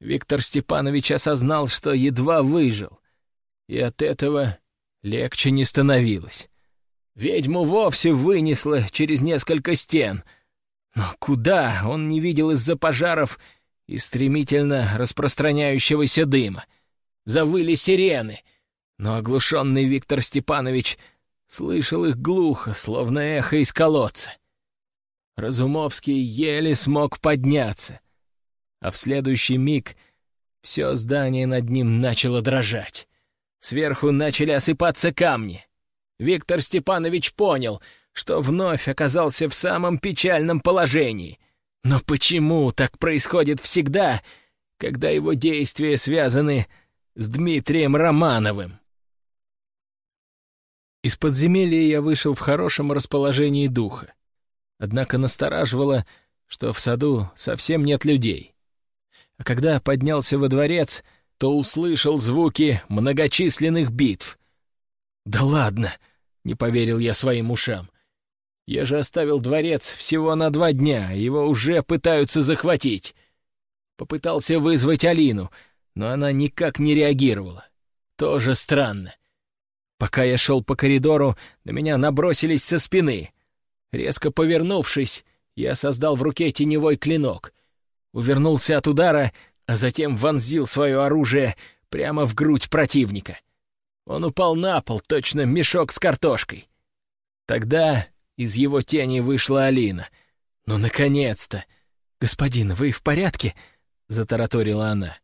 Виктор Степанович осознал, что едва выжил, и от этого легче не становилось. Ведьму вовсе вынесло через несколько стен, но куда он не видел из-за пожаров и стремительно распространяющегося дыма. Завыли сирены, но оглушенный Виктор Степанович слышал их глухо, словно эхо из колодца. Разумовский еле смог подняться, а в следующий миг все здание над ним начало дрожать. Сверху начали осыпаться камни. Виктор Степанович понял, что вновь оказался в самом печальном положении. Но почему так происходит всегда, когда его действия связаны с Дмитрием Романовым? Из подземелья я вышел в хорошем расположении духа. Однако настораживало, что в саду совсем нет людей. А когда поднялся во дворец, то услышал звуки многочисленных битв. «Да ладно!» — не поверил я своим ушам. «Я же оставил дворец всего на два дня, его уже пытаются захватить». Попытался вызвать Алину, но она никак не реагировала. Тоже странно. Пока я шел по коридору, на меня набросились со спины. Резко повернувшись, я создал в руке теневой клинок. Увернулся от удара, а затем вонзил свое оружие прямо в грудь противника. Он упал на пол, точно мешок с картошкой. Тогда из его тени вышла Алина. «Ну, наконец-то! Господин, вы в порядке?» — затараторила она.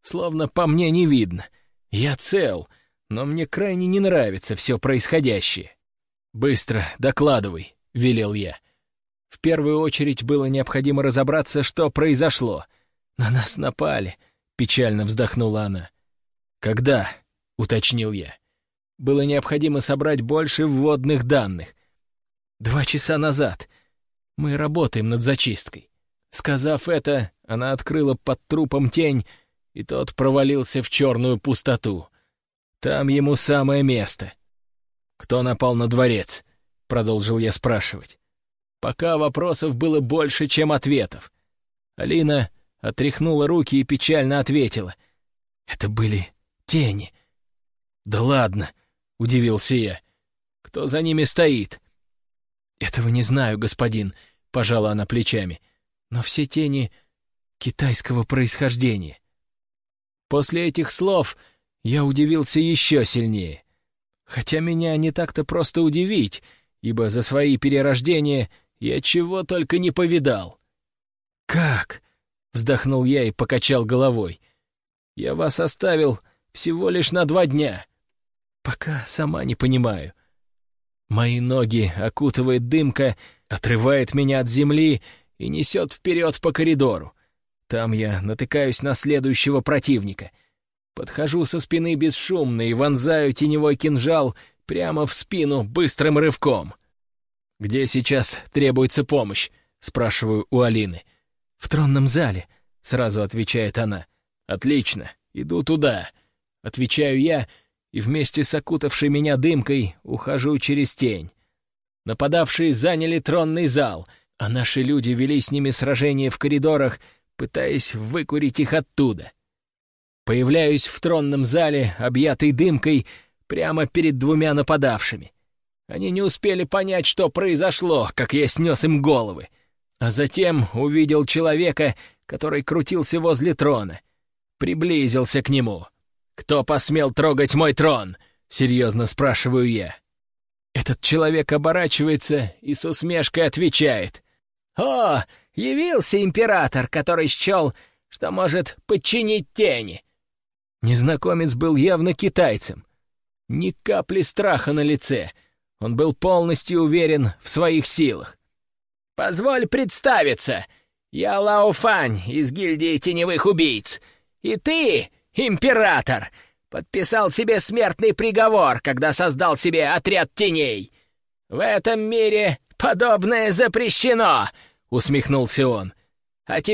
«Словно по мне не видно. Я цел, но мне крайне не нравится все происходящее». «Быстро докладывай», — велел я. В первую очередь было необходимо разобраться, что произошло. «На нас напали», — печально вздохнула она. «Когда?» — уточнил я. Было необходимо собрать больше вводных данных. «Два часа назад. Мы работаем над зачисткой». Сказав это, она открыла под трупом тень, и тот провалился в черную пустоту. Там ему самое место. «Кто напал на дворец?» — продолжил я спрашивать. Пока вопросов было больше, чем ответов. Алина отряхнула руки и печально ответила. «Это были тени». «Да ладно», — удивился я. «Кто за ними стоит?» «Этого не знаю, господин», — пожала она плечами. «Но все тени китайского происхождения». После этих слов я удивился еще сильнее. Хотя меня не так-то просто удивить, ибо за свои перерождения я чего только не повидал. «Как?» — вздохнул я и покачал головой. «Я вас оставил всего лишь на два дня. Пока сама не понимаю. Мои ноги окутывает дымка, отрывает меня от земли и несет вперед по коридору. Там я натыкаюсь на следующего противника. Подхожу со спины бесшумно и вонзаю теневой кинжал прямо в спину быстрым рывком. «Где сейчас требуется помощь?» — спрашиваю у Алины. «В тронном зале», — сразу отвечает она. «Отлично, иду туда», — отвечаю я, и вместе с окутавшей меня дымкой ухожу через тень. Нападавшие заняли тронный зал, а наши люди вели с ними сражение в коридорах, пытаясь выкурить их оттуда. Появляюсь в тронном зале, объятый дымкой, прямо перед двумя нападавшими. Они не успели понять, что произошло, как я снес им головы. А затем увидел человека, который крутился возле трона. Приблизился к нему. «Кто посмел трогать мой трон?» — серьезно спрашиваю я. Этот человек оборачивается и с усмешкой отвечает. «О, явился император, который счел, что может подчинить тени». Незнакомец был явно китайцем. Ни капли страха на лице — он был полностью уверен в своих силах. «Позволь представиться! Я Лауфань из гильдии теневых убийц. И ты, император, подписал себе смертный приговор, когда создал себе отряд теней. В этом мире подобное запрещено!» — усмехнулся он. «А теперь